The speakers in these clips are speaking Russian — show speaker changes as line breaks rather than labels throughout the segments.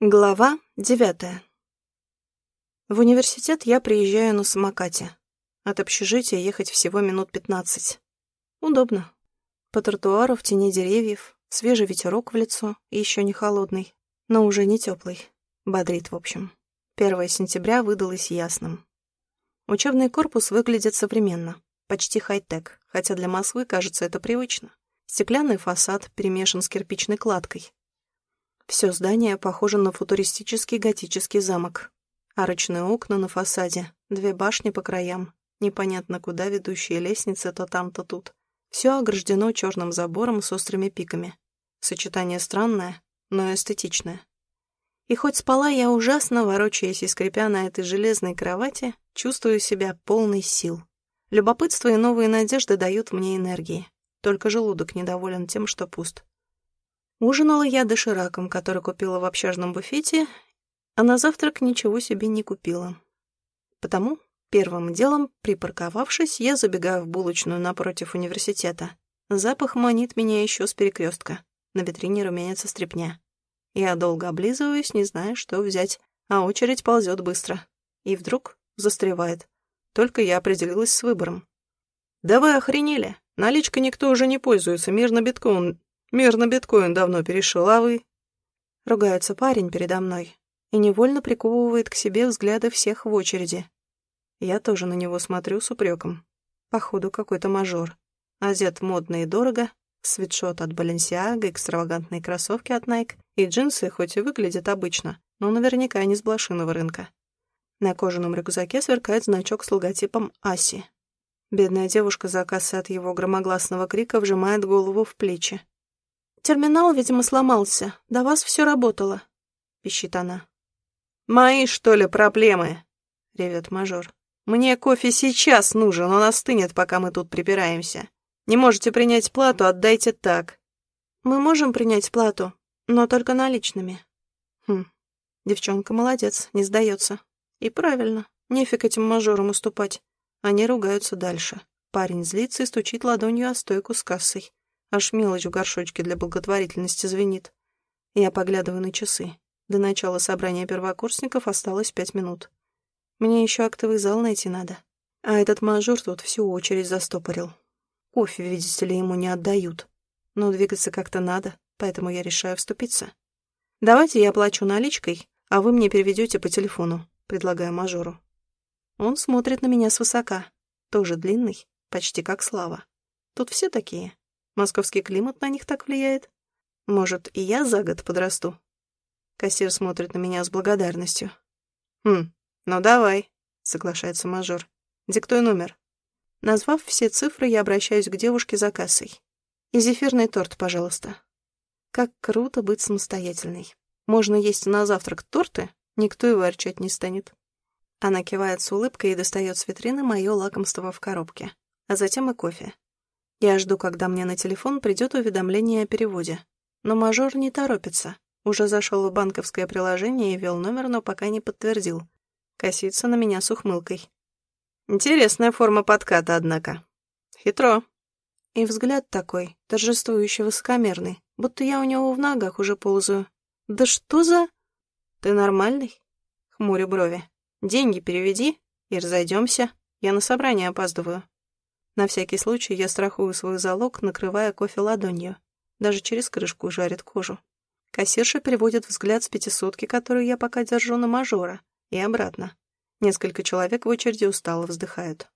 Глава девятая. В университет я приезжаю на самокате. От общежития ехать всего минут пятнадцать. Удобно. По тротуару в тени деревьев, свежий ветерок в лицо, еще не холодный, но уже не теплый. Бодрит, в общем. Первое сентября выдалось ясным. Учебный корпус выглядит современно, почти хай-тек, хотя для Москвы, кажется, это привычно. Стеклянный фасад перемешан с кирпичной кладкой, все здание похоже на футуристический готический замок. Арочные окна на фасаде, две башни по краям, непонятно куда ведущие лестницы то там, то тут. Все ограждено черным забором с острыми пиками. Сочетание странное, но эстетичное. И хоть спала я ужасно, ворочаясь и скрипя на этой железной кровати, чувствую себя полной сил. Любопытство и новые надежды дают мне энергии. Только желудок недоволен тем, что пуст. Ужинала я дошираком, который купила в общажном буфете, а на завтрак ничего себе не купила. Потому, первым делом, припарковавшись, я забегаю в булочную напротив университета. Запах манит меня еще с перекрестка. На витрине румянится стрепня. Я долго облизываюсь, не зная, что взять, а очередь ползет быстро. И вдруг застревает. Только я определилась с выбором. «Да вы охренели! Наличкой никто уже не пользуется, мирно биткоин Мир на биткоин давно перешел, а вы...» Ругается парень передо мной и невольно приковывает к себе взгляды всех в очереди. Я тоже на него смотрю с упреком. Походу, какой-то мажор. Одет модно и дорого, свитшот от Balenciaga, экстравагантные кроссовки от Nike и джинсы хоть и выглядят обычно, но наверняка не с блошиного рынка. На кожаном рюкзаке сверкает значок с логотипом Аси. Бедная девушка за кассой от его громогласного крика вжимает голову в плечи. «Терминал, видимо, сломался. До вас все работало», — пищит она. «Мои, что ли, проблемы?» — ревет мажор. «Мне кофе сейчас нужен, он остынет, пока мы тут припираемся. Не можете принять плату, отдайте так». «Мы можем принять плату, но только наличными». «Хм, девчонка молодец, не сдается. И правильно, нефиг этим мажорам уступать. Они ругаются дальше. Парень злится и стучит ладонью о стойку с кассой. Аж мелочь в горшочке для благотворительности звенит. Я поглядываю на часы. До начала собрания первокурсников осталось пять минут. Мне еще актовый зал найти надо. А этот мажор тут всю очередь застопорил. Кофе, видите ли, ему не отдают. Но двигаться как-то надо, поэтому я решаю вступиться. «Давайте я оплачу наличкой, а вы мне переведете по телефону», — предлагаю мажору. Он смотрит на меня свысока. Тоже длинный, почти как Слава. Тут все такие. Московский климат на них так влияет? Может, и я за год подрасту? Кассир смотрит на меня с благодарностью. «Хм, ну давай», — соглашается мажор. «Диктуй номер». Назвав все цифры, я обращаюсь к девушке за кассой. «И зефирный торт, пожалуйста». Как круто быть самостоятельной. Можно есть на завтрак торты, никто и ворчать не станет. Она кивает с улыбкой и достает с витрины мое лакомство в коробке, а затем и кофе. Я жду, когда мне на телефон придет уведомление о переводе. Но мажор не торопится. Уже зашел в банковское приложение и ввел номер, но пока не подтвердил. Косится на меня с ухмылкой. Интересная форма подката, однако. Хитро. И взгляд такой, торжествующий высокомерный, будто я у него в ногах уже ползаю. Да что за... Ты нормальный? Хмурю брови. Деньги переведи и разойдемся. Я на собрание опаздываю. На всякий случай я страхую свой залог, накрывая кофе ладонью. Даже через крышку жарит кожу. Кассирша переводит взгляд с пятисотки, которую я пока держу на мажора, и обратно. Несколько человек в очереди устало вздыхают.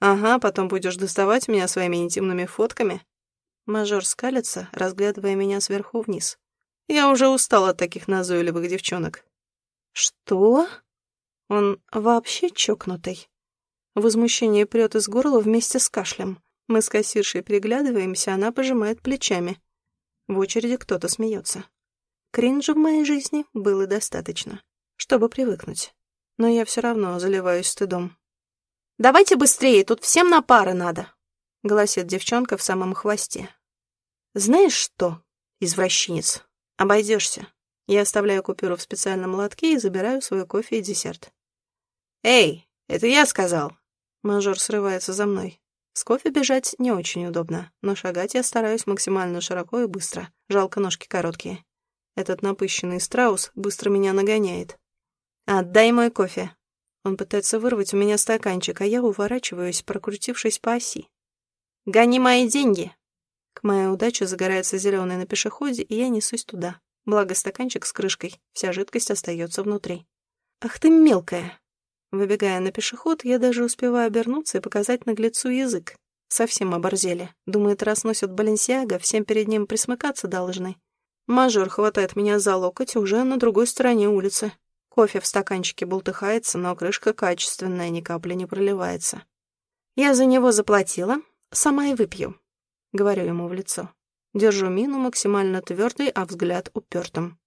«Ага, потом будешь доставать меня своими интимными фотками?» Мажор скалится, разглядывая меня сверху вниз. «Я уже устал от таких назойливых девчонок». «Что? Он вообще чокнутый?» Возмущение прет из горла вместе с кашлем. Мы с кассиршей переглядываемся, она пожимает плечами. В очереди кто-то смеется. Кринжа в моей жизни было достаточно, чтобы привыкнуть. Но я все равно заливаюсь стыдом. «Давайте быстрее, тут всем на пары надо», — гласит девчонка в самом хвосте. «Знаешь что, извращенец, обойдешься». Я оставляю купюру в специальном лотке и забираю свой кофе и десерт. «Эй, это я сказал!» Мажор срывается за мной. С кофе бежать не очень удобно, но шагать я стараюсь максимально широко и быстро. Жалко, ножки короткие. Этот напыщенный страус быстро меня нагоняет. «Отдай мой кофе!» Он пытается вырвать у меня стаканчик, а я уворачиваюсь, прокрутившись по оси. «Гони мои деньги!» К моей удаче загорается зеленый на пешеходе, и я несусь туда. Благо стаканчик с крышкой, вся жидкость остается внутри. «Ах ты мелкая!» Выбегая на пешеход, я даже успеваю обернуться и показать наглецу язык. Совсем оборзели. Думает, раз носят Баленсиага, всем перед ним присмыкаться должны. Мажор хватает меня за локоть уже на другой стороне улицы. Кофе в стаканчике бултыхается, но крышка качественная, ни капли не проливается. «Я за него заплатила, сама и выпью», — говорю ему в лицо. Держу мину максимально твердой, а взгляд упертым.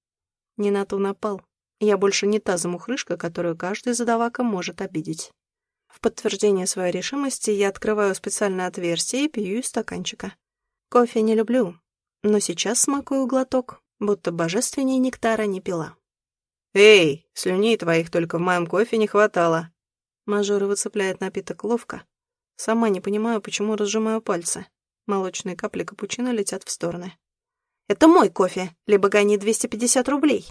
Не на ту напал. Я больше не та замухрышка, которую каждый задавака может обидеть. В подтверждение своей решимости я открываю специальное отверстие и пью из стаканчика. Кофе не люблю, но сейчас смакую глоток, будто божественней нектара не пила.
«Эй, слюней твоих только в моем кофе не хватало!»
Мажор выцепляет напиток ловко. Сама не понимаю, почему разжимаю пальцы. Молочные капли капучино летят в стороны. «Это мой кофе, либо гони 250 рублей!»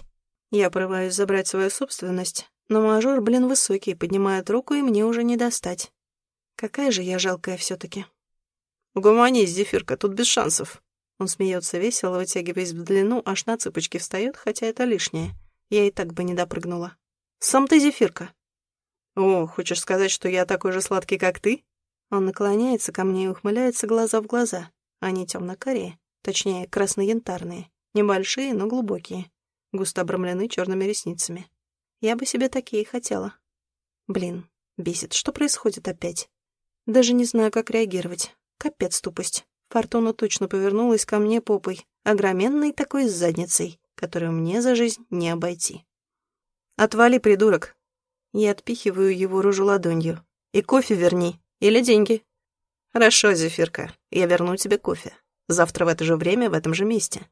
Я порываюсь забрать свою собственность, но мажор, блин, высокий, поднимает руку, и мне уже не достать. Какая же я жалкая все таки
«Угомонись, Зефирка, тут без шансов».
Он смеется весело, вытягиваясь в длину, аж на цыпочки встает, хотя это лишнее. Я и так бы не допрыгнула. «Сам ты Зефирка».
«О, хочешь сказать, что я такой же сладкий, как ты?»
Он наклоняется ко мне и ухмыляется глаза в глаза. Они темно-корее, точнее, красно-янтарные. Небольшие, но глубокие густо обрамлены черными ресницами. Я бы себе такие хотела. Блин, бесит, что происходит опять? Даже не знаю, как реагировать. Капец тупость. Фортуна точно повернулась ко мне попой, огроменной такой с задницей, которую мне за жизнь не обойти. «Отвали, придурок!» Я отпихиваю его рожу ладонью. «И кофе верни, или деньги». «Хорошо, Зефирка, я верну тебе кофе. Завтра в это же время в этом же месте.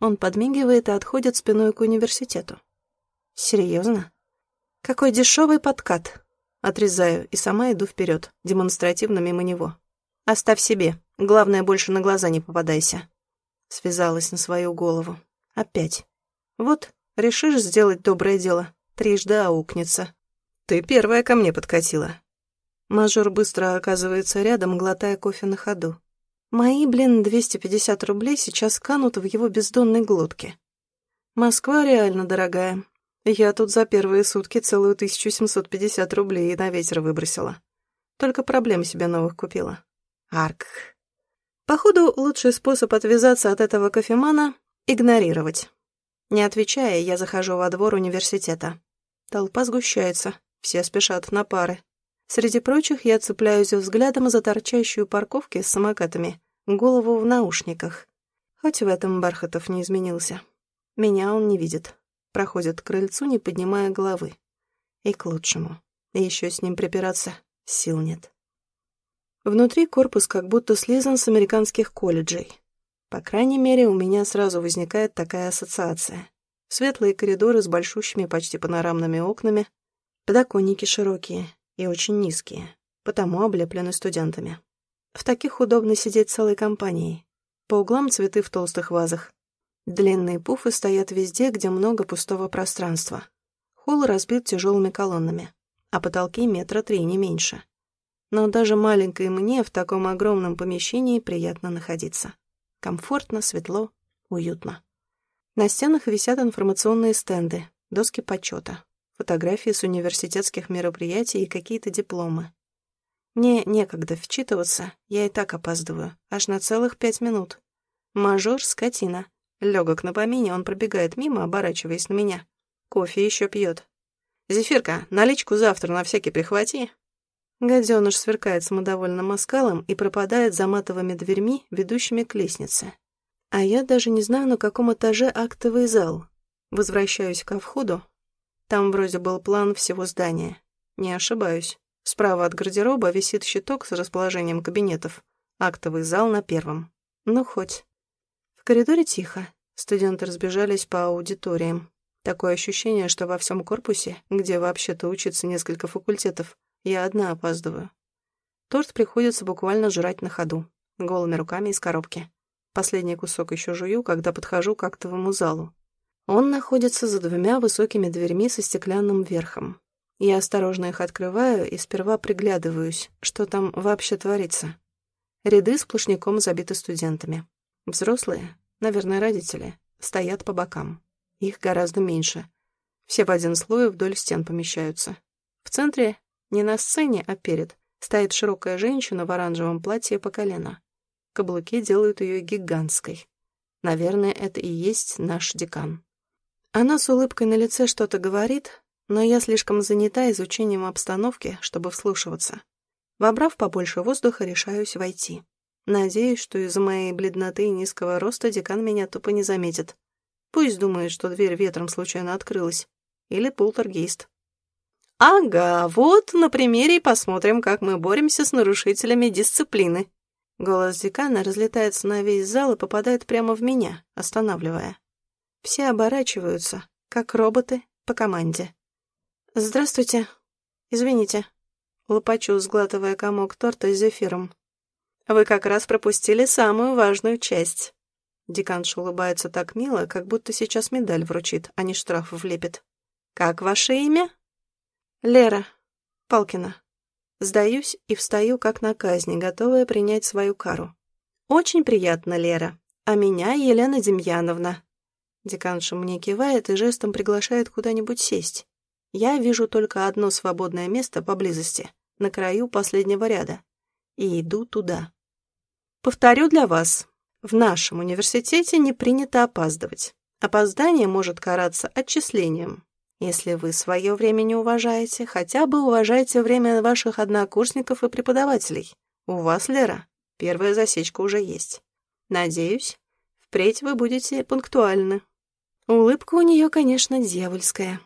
Он подмигивает и отходит спиной к университету. Серьезно? Какой дешевый подкат. Отрезаю и сама иду вперед, демонстративно мимо него. Оставь себе. Главное, больше на глаза не попадайся. Связалась на свою голову. Опять. Вот, решишь сделать доброе дело, трижды аукнется.
Ты первая ко мне подкатила.
Мажор быстро оказывается рядом, глотая кофе на ходу. Мои, блин, 250 рублей сейчас канут в его бездонной глотке. Москва реально дорогая. Я тут за первые сутки целую 1750 рублей на ветер выбросила. Только проблем себе новых купила. Арк. Походу, лучший способ отвязаться от этого кофемана — игнорировать. Не отвечая, я захожу во двор университета. Толпа сгущается, все спешат на пары. Среди прочих я цепляюсь взглядом за торчащую парковки с самокатами, голову в наушниках. Хоть в этом Бархатов не изменился. Меня он не видит. Проходит к крыльцу, не поднимая головы. И к лучшему. Еще с ним припираться сил нет. Внутри корпус как будто слизан с американских колледжей. По крайней мере, у меня сразу возникает такая ассоциация. Светлые коридоры с большущими почти панорамными окнами, подоконники широкие, и очень низкие, потому облеплены студентами. В таких удобно сидеть целой компанией. По углам цветы в толстых вазах. Длинные пуфы стоят везде, где много пустого пространства. Холл разбит тяжелыми колоннами, а потолки метра три, не меньше. Но даже маленькой мне в таком огромном помещении приятно находиться. Комфортно, светло, уютно. На стенах висят информационные стенды, доски почета, фотографии с университетских мероприятий и какие-то дипломы. Мне некогда вчитываться, я и так опаздываю, аж на целых пять минут. Мажор — скотина. Легок на помине, он пробегает мимо, оборачиваясь на меня. Кофе еще пьет. «Зефирка, наличку завтра на всякий прихвати». Гаденыш сверкает самодовольным оскалом и пропадает за матовыми дверьми, ведущими к лестнице. А я даже не знаю, на каком этаже актовый зал. Возвращаюсь ко входу, там вроде был план всего здания. Не ошибаюсь. Справа от гардероба висит щиток с расположением кабинетов. Актовый зал на первом. Ну, хоть. В коридоре тихо. Студенты разбежались по аудиториям. Такое ощущение, что во всем корпусе, где вообще-то учится несколько факультетов, я одна опаздываю. Торт приходится буквально жрать на ходу, голыми руками из коробки. Последний кусок еще жую, когда подхожу к актовому залу. Он находится за двумя высокими дверьми со стеклянным верхом. Я осторожно их открываю и сперва приглядываюсь, что там вообще творится. Ряды сплошняком забиты студентами. Взрослые, наверное, родители, стоят по бокам. Их гораздо меньше. Все в один слой вдоль стен помещаются. В центре, не на сцене, а перед, стоит широкая женщина в оранжевом платье по колено. Каблуки делают ее гигантской. Наверное, это и есть наш декан. Она с улыбкой на лице что-то говорит, но я слишком занята изучением обстановки, чтобы вслушиваться. Вобрав побольше воздуха, решаюсь войти. Надеюсь, что из-за моей бледноты и низкого роста декан меня тупо не заметит. Пусть думает, что дверь ветром случайно открылась. Или полтергейст. «Ага, вот на примере и посмотрим, как мы боремся с нарушителями дисциплины». Голос декана разлетается на весь зал и попадает прямо в меня, останавливая. Все оборачиваются, как роботы по команде. «Здравствуйте. Извините». Лопачу, сглатывая комок торта с зефиром. «Вы как раз пропустили самую важную часть». Деканш улыбается так мило, как будто сейчас медаль вручит, а не штраф влепит. «Как ваше имя?» «Лера. Палкина». Сдаюсь и встаю, как на казни, готовая принять свою кару. «Очень приятно, Лера. А меня Елена Демьяновна». Деканша мне кивает и жестом приглашает куда-нибудь сесть. Я вижу только одно свободное место поблизости на краю последнего ряда, и иду туда. Повторю для вас, в нашем университете не принято опаздывать. Опоздание может караться отчислением. Если вы свое время не уважаете, хотя бы уважайте время ваших однокурсников и преподавателей. У вас, Лера, первая засечка уже есть. Надеюсь, впредь вы будете пунктуальны. Улыбка у нее, конечно, дьявольская.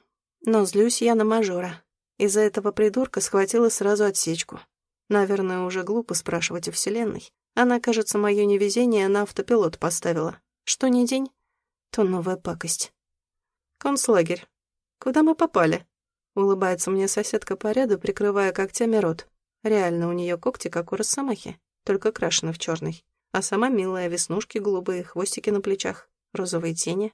Но злюсь я на мажора. Из-за этого придурка схватила сразу отсечку. Наверное, уже глупо спрашивать у Вселенной. Она, кажется, мое невезение на автопилот поставила. Что ни день, то новая пакость. Концлагерь. Куда мы попали? Улыбается мне соседка по ряду, прикрывая когтями рот. Реально, у нее когти, как у росомахи, только крашены в черный. А сама милая, веснушки голубые, хвостики на плечах, розовые тени.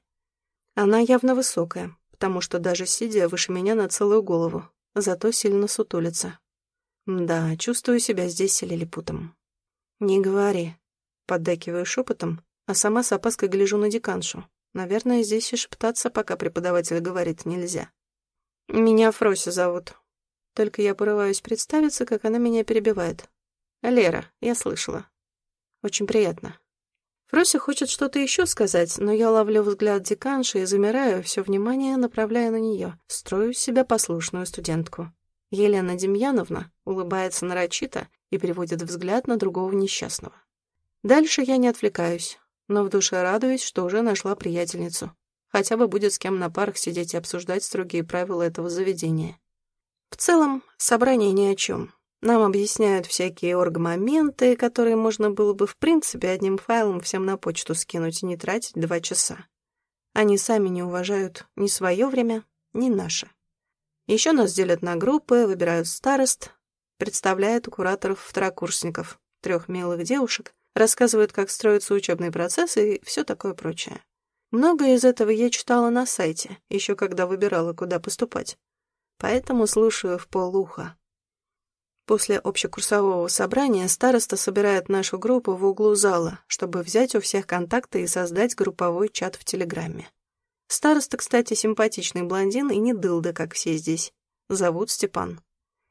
Она явно высокая, потому что даже сидя выше меня на целую голову, зато сильно сутулится. Да, чувствую себя здесь лилипутом. «Не говори», — поддакиваю шепотом, а сама с опаской гляжу на деканшу. Наверное, здесь и шептаться, пока преподаватель говорит, нельзя. «Меня Фрося зовут. Только я порываюсь представиться, как она меня перебивает. Лера, я слышала. Очень приятно». Фрося хочет что-то еще сказать, но я ловлю взгляд деканши и замираю, все внимание направляя на нее, строю себя послушную студентку. Елена Демьяновна улыбается нарочито и переводит взгляд на другого несчастного. Дальше я не отвлекаюсь, но в душе радуюсь, что уже нашла приятельницу. Хотя бы будет с кем на парах сидеть и обсуждать строгие правила этого заведения. В целом, собрание ни о чем. Нам объясняют всякие оргмоменты, которые можно было бы в принципе одним файлом всем на почту скинуть и не тратить два часа. Они сами не уважают ни свое время, ни наше. Еще нас делят на группы, выбирают старост, представляют у кураторов второкурсников, трех милых девушек, рассказывают, как строятся учебные процессы и все такое прочее. Многое из этого я читала на сайте, еще когда выбирала, куда поступать. Поэтому слушаю в полуха. После общекурсового собрания староста собирает нашу группу в углу зала, чтобы взять у всех контакты и создать групповой чат в Телеграме. Староста, кстати, симпатичный блондин и не дылда, как все здесь. Зовут Степан.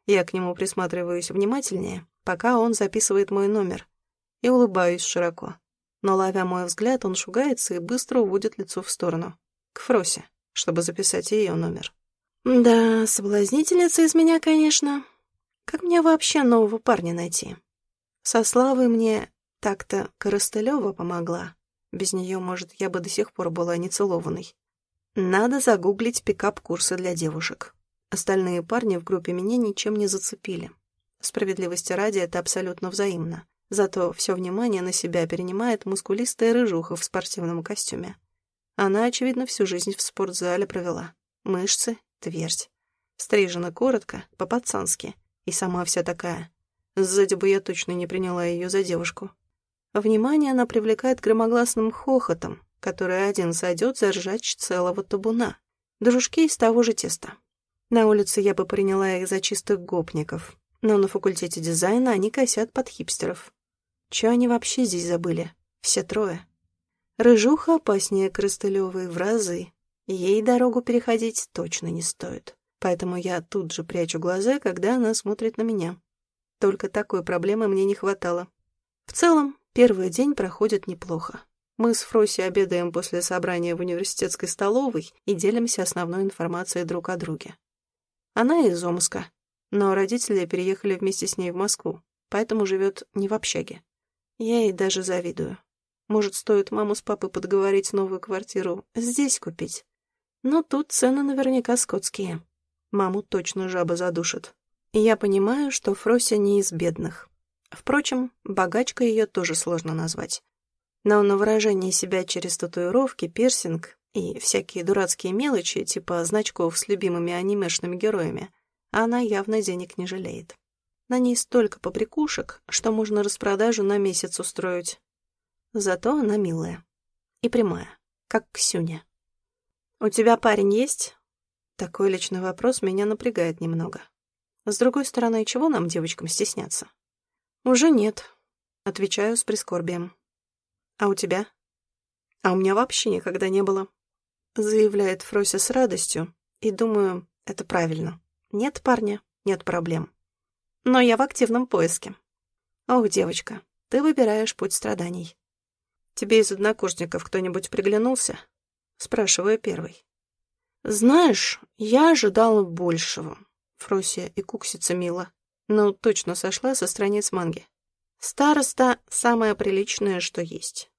Я к нему присматриваюсь внимательнее, пока он записывает мой номер, и улыбаюсь широко. Но, ловя мой взгляд, он шугается и быстро уводит лицо в сторону, к Фросе, чтобы записать ее номер. Да, соблазнительница из меня, конечно, как мне вообще нового парня найти? Со Славой мне так-то Коростылева помогла. Без нее, может, я бы до сих пор была нецелованной. Надо загуглить пикап-курсы для девушек. Остальные парни в группе меня ничем не зацепили. Справедливости ради, это абсолютно взаимно. Зато все внимание на себя перенимает мускулистая рыжуха в спортивном костюме. Она, очевидно, всю жизнь в спортзале провела. Мышцы, твердь. Стрижена коротко, по-пацански — и сама вся такая. Сзади бы я точно не приняла ее за девушку. Внимание она привлекает громогласным хохотом, который один сойдет за ржач целого табуна. Дружки из того же теста. На улице я бы приняла их за чистых гопников, но на факультете дизайна они косят под хипстеров. Че они вообще здесь забыли? Все трое. Рыжуха опаснее Крыстылевой в разы. Ей дорогу переходить точно не стоит. Поэтому я тут же прячу глаза, когда она смотрит на меня. Только такой проблемы мне не хватало. В целом, первый день проходит неплохо. Мы с Фроси обедаем после собрания в университетской столовой и делимся основной информацией друг о друге. Она из Омска, но родители переехали вместе с ней в Москву, поэтому живет не в общаге. Я ей даже завидую. Может, стоит маму с папой подговорить новую квартиру здесь купить. Но тут цены наверняка скотские. Маму точно жаба задушит. Я понимаю, что Фрося не из бедных. Впрочем, богачка ее тоже сложно назвать. Но на выражение себя через татуировки, пирсинг и всякие дурацкие мелочи, типа значков с любимыми анимешными героями, она явно денег не жалеет. На ней столько побрякушек, что можно распродажу на месяц устроить. Зато она милая. И прямая, как Ксюня. «У тебя парень есть?» Такой личный вопрос меня напрягает немного. С другой стороны, чего нам, девочкам, стесняться? «Уже нет», — отвечаю с прискорбием. «А у тебя?» «А у меня вообще никогда не было», — заявляет Фрося с радостью, и думаю, это правильно. Нет парня, нет проблем но я в активном поиске. Ох, девочка, ты выбираешь путь страданий. Тебе из однокурсников кто-нибудь приглянулся? Спрашиваю первый. Знаешь, я ожидала большего. Фросия и куксица мило. Ну, точно сошла со страниц манги. Староста — самое приличное, что есть.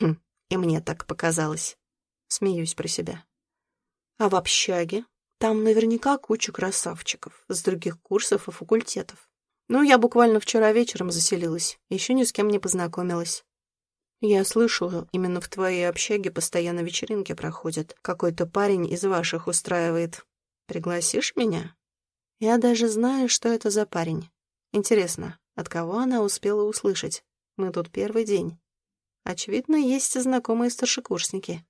Хм, и мне так показалось. Смеюсь про себя. А в общаге там наверняка куча красавчиков с других курсов и факультетов. Ну, я буквально вчера вечером заселилась, еще ни с кем не познакомилась. Я слышу, именно в твоей общаге постоянно вечеринки проходят. Какой-то парень из ваших устраивает. Пригласишь меня? Я даже знаю, что это за парень. Интересно, от кого она успела услышать? Мы тут первый день. Очевидно, есть знакомые старшекурсники.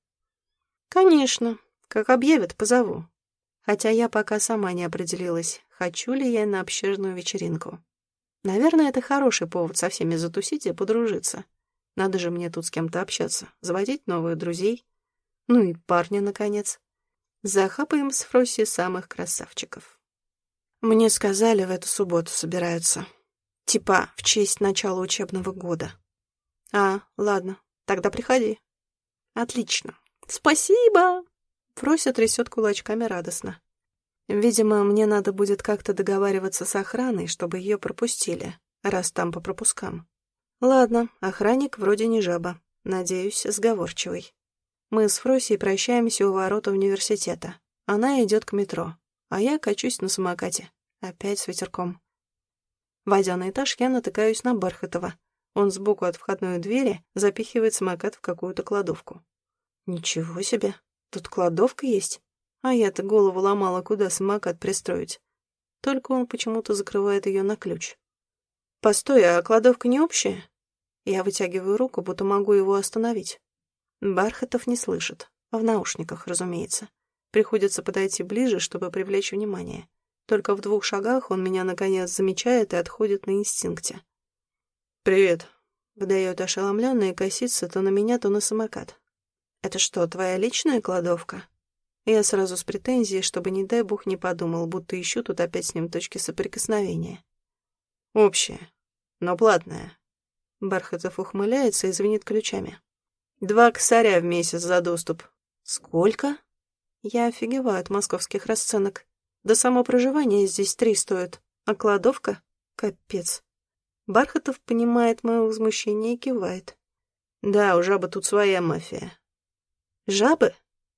Конечно. Как объявят, позову хотя я пока сама не определилась, хочу ли я на общажную вечеринку. Наверное, это хороший повод со всеми затусить и подружиться. Надо же мне тут с кем-то общаться, заводить новых друзей. Ну и парня, наконец. Захапаем с Фроси самых красавчиков. Мне сказали, в эту субботу собираются. Типа, в честь начала учебного года. А, ладно, тогда приходи. Отлично. Спасибо! Фрося трясет кулачками радостно. Видимо, мне надо будет как-то договариваться с охраной, чтобы ее пропустили, раз там по пропускам. Ладно, охранник вроде не жаба. Надеюсь, сговорчивый. Мы с Фросей прощаемся у ворота университета. Она идет к метро, а я качусь на самокате. Опять с ветерком. Войдя на этаж, я натыкаюсь на Бархатова. Он сбоку от входной двери запихивает самокат в какую-то кладовку. Ничего себе. Тут кладовка есть. А я-то голову ломала, куда самокат пристроить. Только он почему-то закрывает ее на ключ. «Постой, а кладовка не общая?» Я вытягиваю руку, будто могу его остановить. Бархатов не слышит. В наушниках, разумеется. Приходится подойти ближе, чтобы привлечь внимание. Только в двух шагах он меня, наконец, замечает и отходит на инстинкте. «Привет», — выдает ошеломленно и косится то на меня, то на самокат. «Это что, твоя личная кладовка?» Я сразу с претензией, чтобы, не дай бог, не подумал, будто ищу тут опять с ним точки соприкосновения. «Общая, но платная». Бархатов ухмыляется и звенит ключами. «Два косаря в месяц за доступ». «Сколько?» Я офигеваю от московских расценок. Да само проживание здесь три стоит, а кладовка — капец. Бархатов понимает мое возмущение и кивает. «Да, у жабы тут своя мафия. «Жабы?»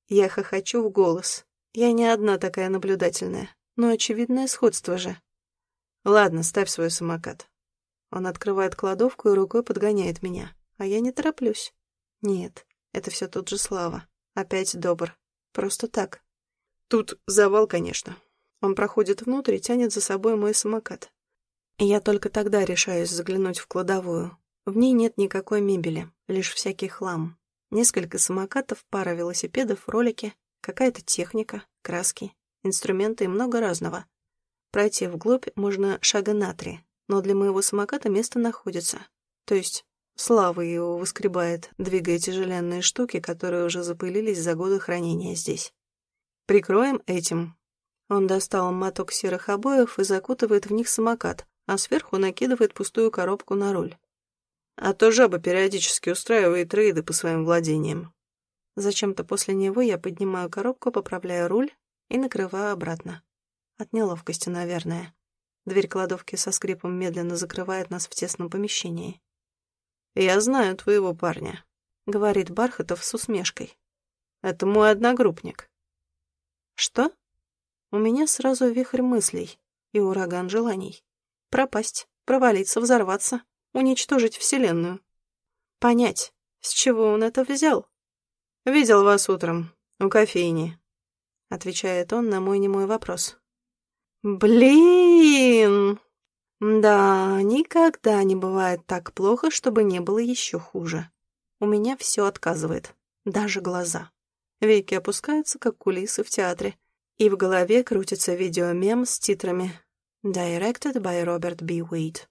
Я хохочу в голос. Я не одна такая наблюдательная, но очевидное сходство же. «Ладно, ставь свой самокат». Он открывает кладовку и рукой подгоняет меня, а я не тороплюсь. Нет, это все тот же Слава. Опять добр. Просто так. Тут завал, конечно. Он проходит внутрь и тянет за собой мой самокат. Я только тогда решаюсь заглянуть в кладовую. В ней нет никакой мебели, лишь всякий хлам. Несколько самокатов, пара велосипедов, ролики, какая-то техника, краски, инструменты и много разного. Пройти вглубь можно шага на три, но для моего самоката место находится. То есть Слава его выскребает, двигая тяжеленные штуки, которые уже запылились за годы хранения здесь. Прикроем этим. Он достал моток серых обоев и закутывает в них самокат, а сверху накидывает пустую коробку на руль. А то жаба периодически устраивает рейды по своим владениям. Зачем-то после него я поднимаю коробку, поправляю руль и накрываю обратно. От неловкости, наверное. Дверь кладовки со скрипом медленно закрывает нас в тесном помещении. «Я знаю твоего парня», — говорит Бархатов с усмешкой. «Это мой одногруппник». «Что?» У меня сразу вихрь мыслей и ураган желаний. Пропасть, провалиться, взорваться, уничтожить Вселенную. Понять, с чего он это взял? «Видел вас утром, у кофейни», — отвечает он на мой немой вопрос. «Блин!» Да, никогда не бывает так плохо, чтобы не было еще хуже. У меня все отказывает, даже глаза. Веки опускаются, как кулисы в театре, и в голове крутится видеомем с титрами «Directed by Robert B. Wade».